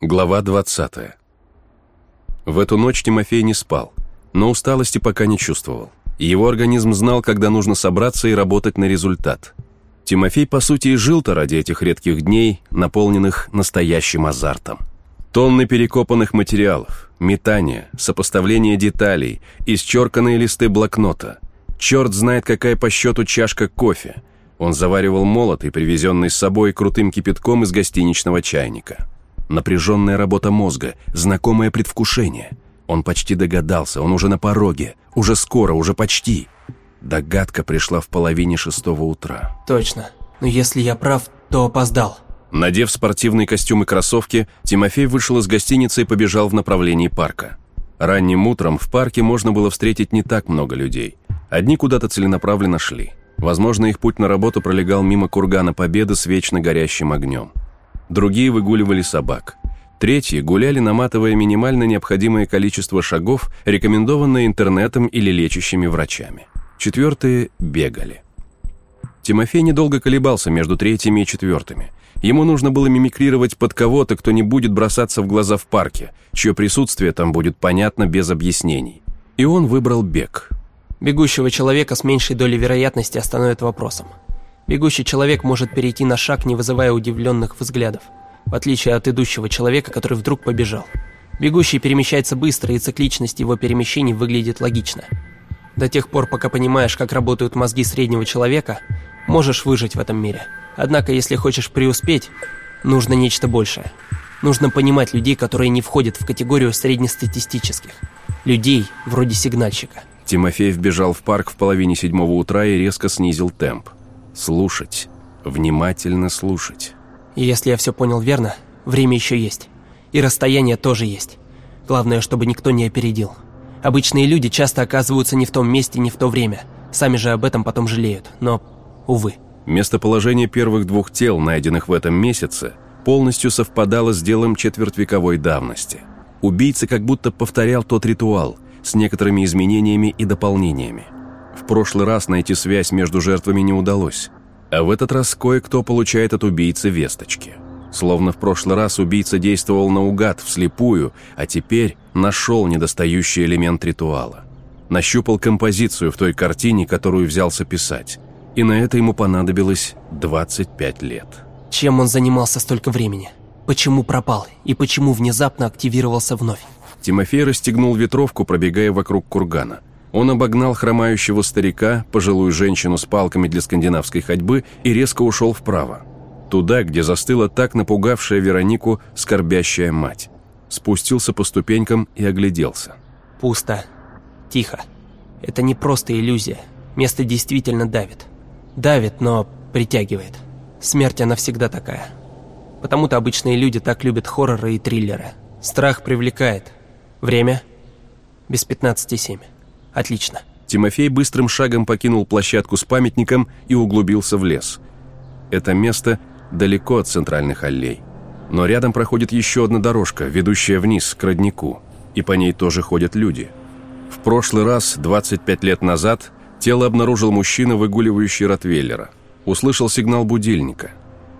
Глава 20. В эту ночь Тимофей не спал, но усталости пока не чувствовал. Его организм знал, когда нужно собраться и работать на результат. Тимофей, по сути, и жил-то ради этих редких дней, наполненных настоящим азартом. Тонны перекопанных материалов, метания, сопоставление деталей, исчерканные листы блокнота. Черт знает, какая по счету чашка кофе. Он заваривал молотый, привезенный с собой крутым кипятком из гостиничного чайника. Напряженная работа мозга, знакомое предвкушение. Он почти догадался, он уже на пороге, уже скоро, уже почти. Догадка пришла в половине шестого утра. Точно. Но если я прав, то опоздал. Надев спортивный костюм и кроссовки, Тимофей вышел из гостиницы и побежал в направлении парка. Ранним утром в парке можно было встретить не так много людей. Одни куда-то целенаправленно шли. Возможно, их путь на работу пролегал мимо кургана Победы с вечно горящим огнем другие выгуливали собак. Третьи гуляли, наматывая минимально необходимое количество шагов, рекомендованное интернетом или лечащими врачами. Четвертые бегали. Тимофей недолго колебался между третьими и четвертыми. Ему нужно было мимикрировать под кого-то, кто не будет бросаться в глаза в парке, чье присутствие там будет понятно без объяснений. И он выбрал бег. Бегущего человека с меньшей долей вероятности остановят вопросом. Бегущий человек может перейти на шаг, не вызывая удивленных взглядов, в отличие от идущего человека, который вдруг побежал. Бегущий перемещается быстро, и цикличность его перемещений выглядит логично. До тех пор, пока понимаешь, как работают мозги среднего человека, можешь выжить в этом мире. Однако, если хочешь преуспеть, нужно нечто большее. Нужно понимать людей, которые не входят в категорию среднестатистических. Людей, вроде сигнальщика. Тимофей вбежал в парк в половине седьмого утра и резко снизил темп. Слушать. Внимательно слушать. И если я все понял верно, время еще есть. И расстояние тоже есть. Главное, чтобы никто не опередил. Обычные люди часто оказываются не в том месте, не в то время. Сами же об этом потом жалеют. Но, увы. Местоположение первых двух тел, найденных в этом месяце, полностью совпадало с делом четвертьвековой давности. Убийца как будто повторял тот ритуал, с некоторыми изменениями и дополнениями. В прошлый раз найти связь между жертвами не удалось. А в этот раз кое-кто получает от убийцы весточки. Словно в прошлый раз убийца действовал наугад, вслепую, а теперь нашел недостающий элемент ритуала. Нащупал композицию в той картине, которую взялся писать. И на это ему понадобилось 25 лет. Чем он занимался столько времени? Почему пропал? И почему внезапно активировался вновь? Тимофей расстегнул ветровку, пробегая вокруг кургана. Он обогнал хромающего старика, пожилую женщину с палками для скандинавской ходьбы и резко ушел вправо. Туда, где застыла так напугавшая Веронику скорбящая мать. Спустился по ступенькам и огляделся. Пусто. Тихо. Это не просто иллюзия. Место действительно давит. Давит, но притягивает. Смерть, она всегда такая. Потому-то обычные люди так любят хорроры и триллеры. Страх привлекает. Время? Без пятнадцати семь. Отлично. Тимофей быстрым шагом покинул площадку с памятником и углубился в лес. Это место далеко от центральных аллей. Но рядом проходит еще одна дорожка, ведущая вниз, к роднику. И по ней тоже ходят люди. В прошлый раз, 25 лет назад, тело обнаружил мужчина, выгуливающий Ротвейлера. Услышал сигнал будильника.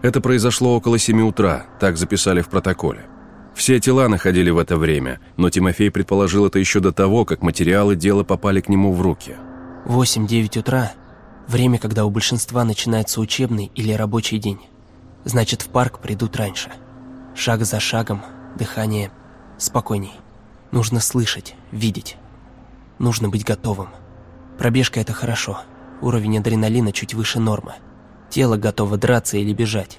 Это произошло около 7 утра, так записали в протоколе. Все тела находили в это время, но Тимофей предположил это еще до того, как материалы дела попали к нему в руки. 8-9 утра – время, когда у большинства начинается учебный или рабочий день. Значит, в парк придут раньше. Шаг за шагом, дыхание спокойней. Нужно слышать, видеть. Нужно быть готовым. Пробежка – это хорошо. Уровень адреналина чуть выше нормы. Тело готово драться или бежать.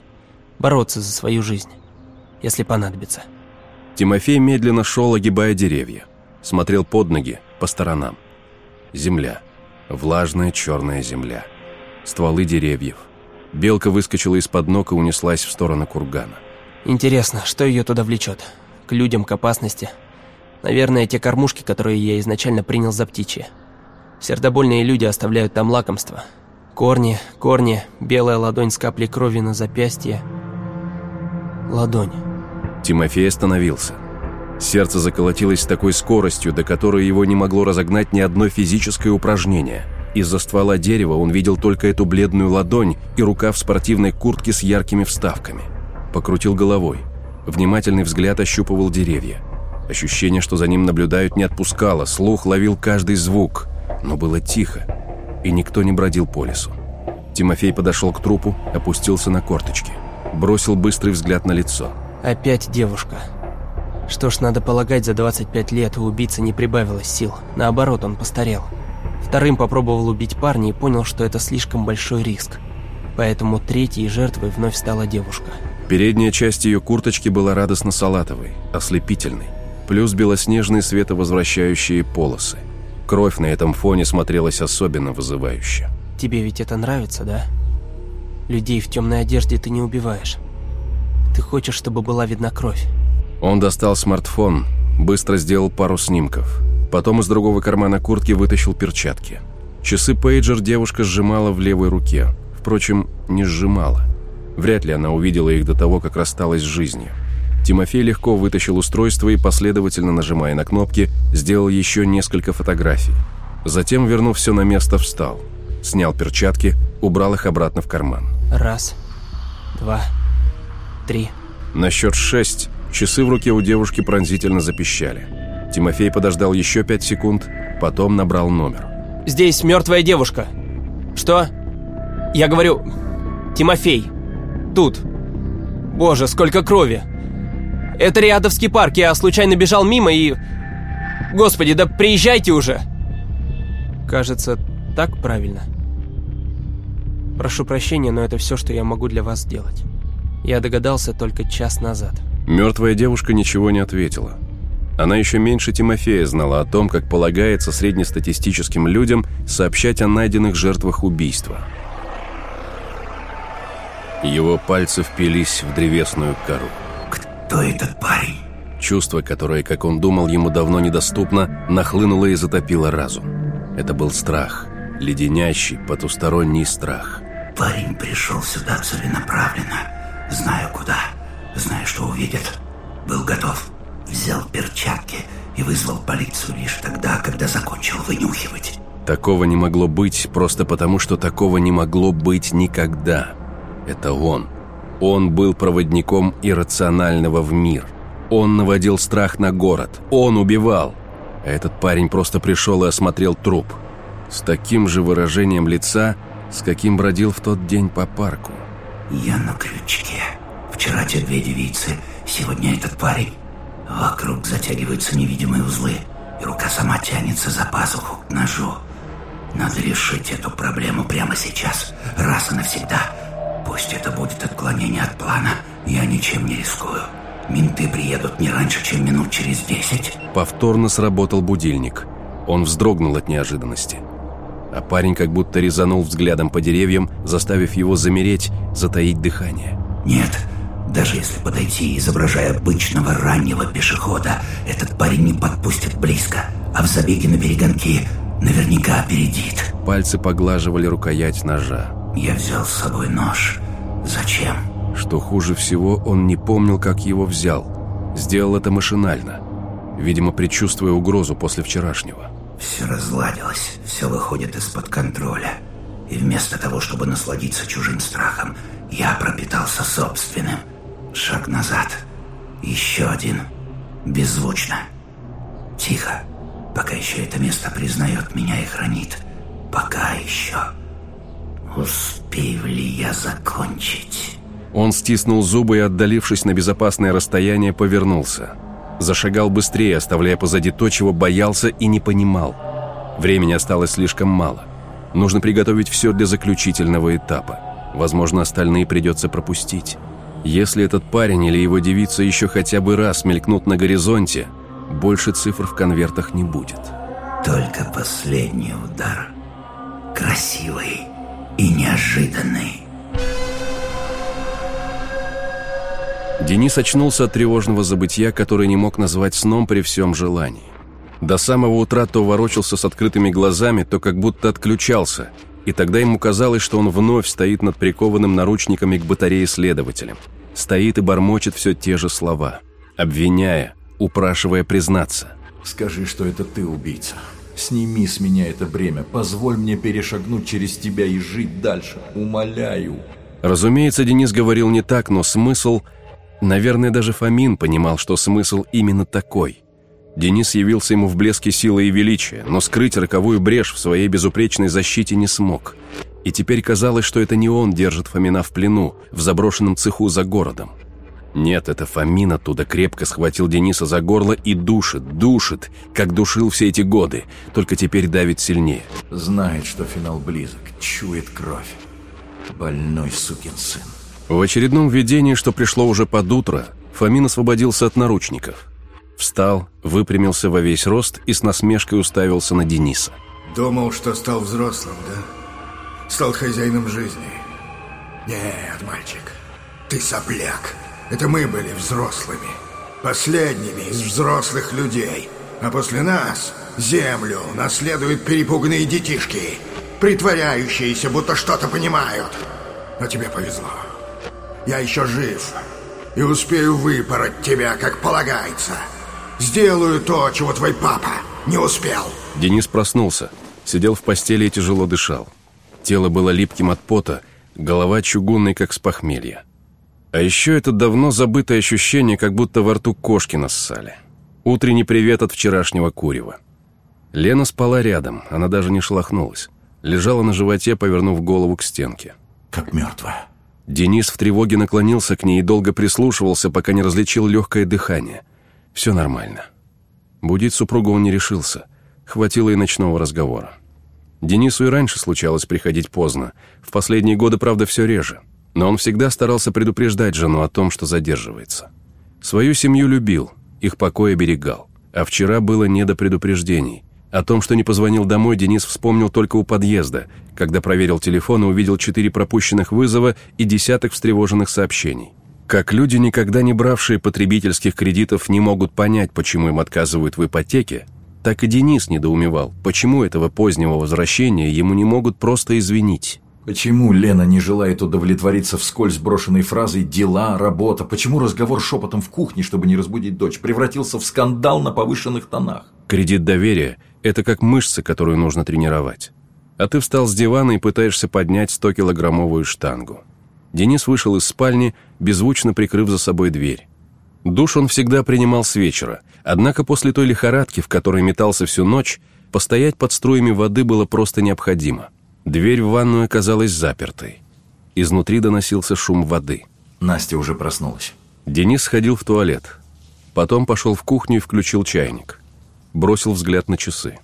Бороться за свою жизнь, если понадобится. Тимофей медленно шел, огибая деревья. Смотрел под ноги, по сторонам. Земля. Влажная черная земля. Стволы деревьев. Белка выскочила из-под ног и унеслась в сторону кургана. Интересно, что ее туда влечет? К людям, к опасности? Наверное, те кормушки, которые я изначально принял за птичьи. Сердобольные люди оставляют там лакомство. Корни, корни, белая ладонь с каплей крови на запястье. Ладонь. Тимофей остановился. Сердце заколотилось с такой скоростью, до которой его не могло разогнать ни одно физическое упражнение. Из-за ствола дерева он видел только эту бледную ладонь и рука в спортивной куртке с яркими вставками. Покрутил головой. Внимательный взгляд ощупывал деревья. Ощущение, что за ним наблюдают, не отпускало, слух ловил каждый звук, но было тихо, и никто не бродил по лесу. Тимофей подошел к трупу, опустился на корточки, бросил быстрый взгляд на лицо. Опять девушка. Что ж, надо полагать, за 25 лет у убийцы не прибавилось сил. Наоборот, он постарел. Вторым попробовал убить парня и понял, что это слишком большой риск. Поэтому третьей жертвой вновь стала девушка. Передняя часть ее курточки была радостно салатовой, ослепительной, плюс белоснежные световозвращающие полосы. Кровь на этом фоне смотрелась особенно вызывающе. Тебе ведь это нравится, да? Людей в темной одежде ты не убиваешь. Ты хочешь, чтобы была видна кровь. Он достал смартфон, быстро сделал пару снимков. Потом из другого кармана куртки вытащил перчатки. Часы пейджер девушка сжимала в левой руке. Впрочем, не сжимала. Вряд ли она увидела их до того, как рассталась с жизнью. Тимофей легко вытащил устройство и, последовательно нажимая на кнопки, сделал еще несколько фотографий. Затем, вернув все на место, встал. Снял перчатки, убрал их обратно в карман. Раз, два, три. На счет шесть часы в руке у девушки пронзительно запищали. Тимофей подождал еще пять секунд, потом набрал номер. Здесь мертвая девушка. Что? Я говорю... Тимофей. Тут. Боже, сколько крови. Это Риадовский парк, я случайно бежал мимо и... Господи, да приезжайте уже. Кажется, так правильно. Прошу прощения, но это все, что я могу для вас сделать. Я догадался только час назад. Мертвая девушка ничего не ответила. Она еще меньше Тимофея знала о том, как полагается среднестатистическим людям сообщать о найденных жертвах убийства. Его пальцы впились в древесную кору. «Кто этот парень?» Чувство, которое, как он думал, ему давно недоступно, нахлынуло и затопило разум. Это был страх, леденящий, потусторонний страх. «Парень пришел сюда целенаправленно, зная куда, зная, что увидит. Был готов, взял перчатки и вызвал полицию лишь тогда, когда закончил вынюхивать». Такого не могло быть, просто потому, что такого не могло быть никогда. Это он. Он был проводником иррационального в мир. Он наводил страх на город. Он убивал. А этот парень просто пришел и осмотрел труп. С таким же выражением лица, с каким бродил в тот день по парку. «Я на крючке. Вчера те две девицы, сегодня этот парень. Вокруг затягиваются невидимые узлы, и рука сама тянется за пазуху к ножу. Надо решить эту проблему прямо сейчас, раз и навсегда. Пусть это будет отклонение от плана, я ничем не рискую. Менты приедут не раньше, чем минут через десять. Повторно сработал будильник. Он вздрогнул от неожиданности. А парень как будто резанул взглядом по деревьям, заставив его замереть, затаить дыхание. Нет, даже если подойти, изображая обычного раннего пешехода, этот парень не подпустит близко, а в забеге на перегонки наверняка опередит. Пальцы поглаживали рукоять ножа. Я взял с собой нож. Зачем? Что хуже всего, он не помнил, как его взял. Сделал это машинально. Видимо, предчувствуя угрозу после вчерашнего. Все разладилось, все выходит из-под контроля. И вместо того, чтобы насладиться чужим страхом, я пропитался собственным. Шаг назад. Еще один. Беззвучно. Тихо. Пока еще это место признает меня и хранит. Пока еще. Успею ли я закончить? Он стиснул зубы и, отдалившись на безопасное расстояние, повернулся. Зашагал быстрее, оставляя позади то, чего боялся и не понимал. Времени осталось слишком мало. Нужно приготовить все для заключительного этапа. Возможно, остальные придется пропустить. Если этот парень или его девица еще хотя бы раз мелькнут на горизонте, больше цифр в конвертах не будет. Только последний удар. Красивый и неожиданный. Денис очнулся от тревожного забытия, которое не мог назвать сном при всем желании. До самого утра то ворочался с открытыми глазами, то как будто отключался, и тогда ему казалось, что он вновь стоит над прикованным наручниками к батарее следователем. Стоит и бормочет все те же слова, обвиняя, упрашивая признаться. «Скажи, что это ты убийца. Сними с меня это бремя, позволь мне перешагнуть через тебя и жить дальше, умоляю». Разумеется, Денис говорил не так, но смысл Наверное, даже Фомин понимал, что смысл именно такой. Денис явился ему в блеске силы и величия, но скрыть роковую брешь в своей безупречной защите не смог. И теперь казалось, что это не он держит Фомина в плену, в заброшенном цеху за городом. Нет, это Фомин оттуда крепко схватил Дениса за горло и душит, душит, как душил все эти годы, только теперь давит сильнее. Знает, что финал близок, чует кровь. Больной сукин сын. В очередном видении, что пришло уже под утро, Фомин освободился от наручников. Встал, выпрямился во весь рост и с насмешкой уставился на Дениса. Думал, что стал взрослым, да? Стал хозяином жизни. Нет, мальчик, ты сопляк. Это мы были взрослыми. Последними из взрослых людей. А после нас землю наследуют перепуганные детишки, притворяющиеся, будто что-то понимают. Но тебе повезло. Я еще жив и успею выпороть тебя, как полагается. Сделаю то, чего твой папа не успел. Денис проснулся, сидел в постели и тяжело дышал. Тело было липким от пота, голова чугунной, как с похмелья. А еще это давно забытое ощущение, как будто во рту кошки нассали. Утренний привет от вчерашнего курева. Лена спала рядом, она даже не шелохнулась. Лежала на животе, повернув голову к стенке. Как мертвая. Денис в тревоге наклонился к ней и долго прислушивался, пока не различил легкое дыхание. Все нормально. Будить супругу он не решился. Хватило и ночного разговора. Денису и раньше случалось приходить поздно. В последние годы, правда, все реже. Но он всегда старался предупреждать жену о том, что задерживается. Свою семью любил, их покой оберегал. А вчера было не до предупреждений. О том, что не позвонил домой, Денис вспомнил только у подъезда, когда проверил телефон и увидел четыре пропущенных вызова и десяток встревоженных сообщений. Как люди, никогда не бравшие потребительских кредитов, не могут понять, почему им отказывают в ипотеке, так и Денис недоумевал, почему этого позднего возвращения ему не могут просто извинить. Почему Лена не желает удовлетвориться вскользь брошенной фразой «дела», «работа»? Почему разговор шепотом в кухне, чтобы не разбудить дочь, превратился в скандал на повышенных тонах? Кредит доверия – это как мышцы, которую нужно тренировать. А ты встал с дивана и пытаешься поднять 100-килограммовую штангу. Денис вышел из спальни, беззвучно прикрыв за собой дверь. Душ он всегда принимал с вечера, однако после той лихорадки, в которой метался всю ночь, постоять под струями воды было просто необходимо – Дверь в ванную оказалась запертой. Изнутри доносился шум воды. Настя уже проснулась. Денис сходил в туалет. Потом пошел в кухню и включил чайник. Бросил взгляд на часы.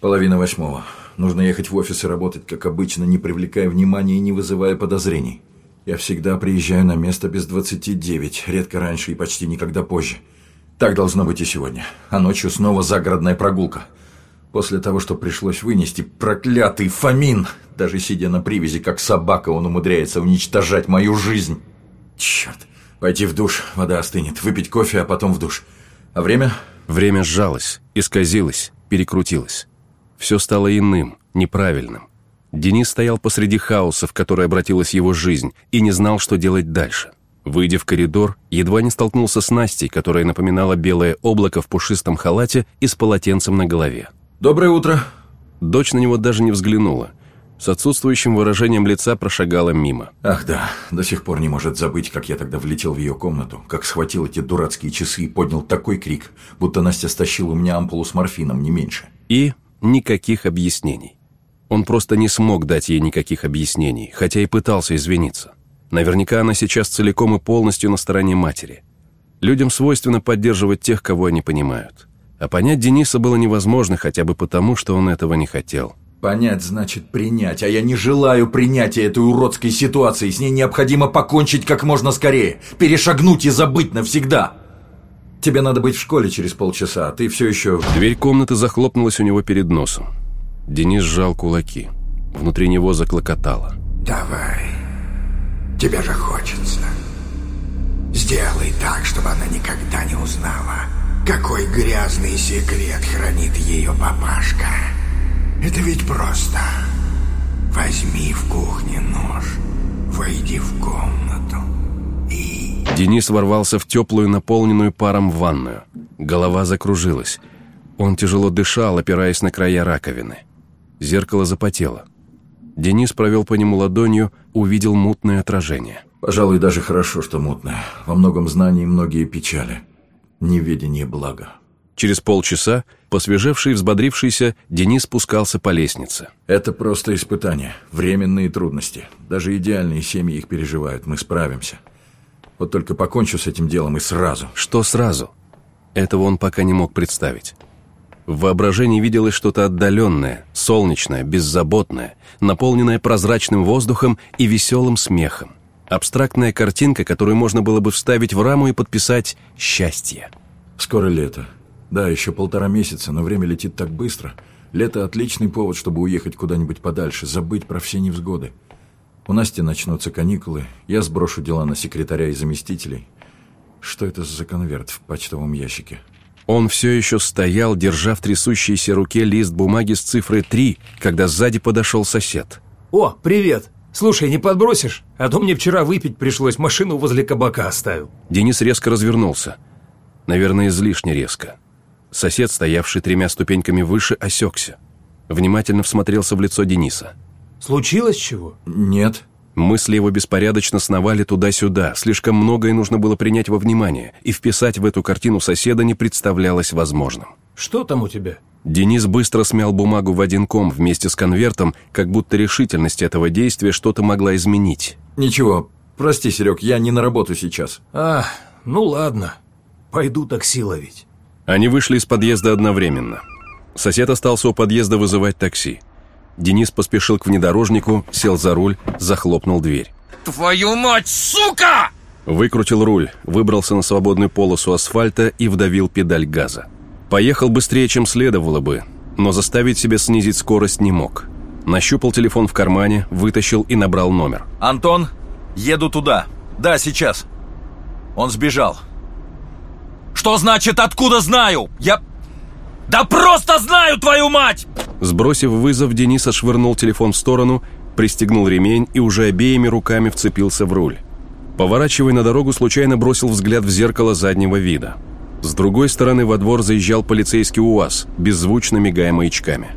Половина восьмого. Нужно ехать в офис и работать, как обычно, не привлекая внимания и не вызывая подозрений. Я всегда приезжаю на место без двадцати девять, редко раньше и почти никогда позже. Так должно быть и сегодня. А ночью снова загородная прогулка – После того, что пришлось вынести, проклятый Фомин! Даже сидя на привязи, как собака, он умудряется уничтожать мою жизнь. Черт. Пойти в душ, вода остынет, выпить кофе, а потом в душ. А время? Время сжалось, исказилось, перекрутилось. Все стало иным, неправильным. Денис стоял посреди хаоса, в который обратилась его жизнь, и не знал, что делать дальше. Выйдя в коридор, едва не столкнулся с Настей, которая напоминала белое облако в пушистом халате и с полотенцем на голове. «Доброе утро!» Дочь на него даже не взглянула. С отсутствующим выражением лица прошагала мимо. Ах да, до сих пор не может забыть, как я тогда влетел в ее комнату, как схватил эти дурацкие часы и поднял такой крик, будто Настя стащила у меня ампулу с морфином, не меньше. И никаких объяснений. Он просто не смог дать ей никаких объяснений, хотя и пытался извиниться. Наверняка она сейчас целиком и полностью на стороне матери. Людям свойственно поддерживать тех, кого они понимают. А понять Дениса было невозможно хотя бы потому, что он этого не хотел. Понять значит принять, а я не желаю принятия этой уродской ситуации. С ней необходимо покончить как можно скорее, перешагнуть и забыть навсегда. Тебе надо быть в школе через полчаса, а ты все еще... Дверь комнаты захлопнулась у него перед носом. Денис сжал кулаки. Внутри него заклокотало. Давай. Тебе же хочется. Сделай так, чтобы она никогда не узнала. Какой грязный секрет хранит ее папашка. Это ведь просто. Возьми в кухне нож, войди в комнату и... Денис ворвался в теплую, наполненную паром ванную. Голова закружилась. Он тяжело дышал, опираясь на края раковины. Зеркало запотело. Денис провел по нему ладонью, увидел мутное отражение. Пожалуй, даже хорошо, что мутная. Во многом знании многие печали. Неведение блага. Через полчаса, посвежевший и взбодрившийся, Денис спускался по лестнице. Это просто испытание. Временные трудности. Даже идеальные семьи их переживают. Мы справимся. Вот только покончу с этим делом и сразу. Что сразу? Этого он пока не мог представить. В воображении виделось что-то отдаленное, солнечное, беззаботное, наполненное прозрачным воздухом и веселым смехом. Абстрактная картинка, которую можно было бы вставить в раму и подписать «Счастье». Скоро лето. Да, еще полтора месяца, но время летит так быстро. Лето – отличный повод, чтобы уехать куда-нибудь подальше, забыть про все невзгоды. У Насти начнутся каникулы, я сброшу дела на секретаря и заместителей. Что это за конверт в почтовом ящике? Он все еще стоял, держа в трясущейся руке лист бумаги с цифрой 3, когда сзади подошел сосед. «О, привет! Слушай, не подбросишь? А то мне вчера выпить пришлось, машину возле кабака оставил». Денис резко развернулся. Наверное, излишне резко. Сосед, стоявший тремя ступеньками выше, осекся. Внимательно всмотрелся в лицо Дениса. «Случилось чего?» Нет. Мысли его беспорядочно сновали туда-сюда, слишком многое нужно было принять во внимание, и вписать в эту картину соседа не представлялось возможным. «Что там у тебя?» Денис быстро смял бумагу в один ком вместе с конвертом, как будто решительность этого действия что-то могла изменить. Ничего. Прости, Серег, я не на работу сейчас. «А, ну ладно. Пойду такси ловить». Они вышли из подъезда одновременно. Сосед остался у подъезда вызывать такси. Денис поспешил к внедорожнику, сел за руль, захлопнул дверь. Твою мать, сука! Выкрутил руль, выбрался на свободную полосу асфальта и вдавил педаль газа. Поехал быстрее, чем следовало бы, но заставить себя снизить скорость не мог. Нащупал телефон в кармане, вытащил и набрал номер. «Антон, еду туда. Да, сейчас. Он сбежал». «Что значит, откуда знаю? Я... Да просто знаю, твою мать!» Сбросив вызов, Денис отшвырнул телефон в сторону, пристегнул ремень и уже обеими руками вцепился в руль. Поворачивая на дорогу, случайно бросил взгляд в зеркало заднего вида. С другой стороны во двор заезжал полицейский УАЗ, беззвучно мигая маячками.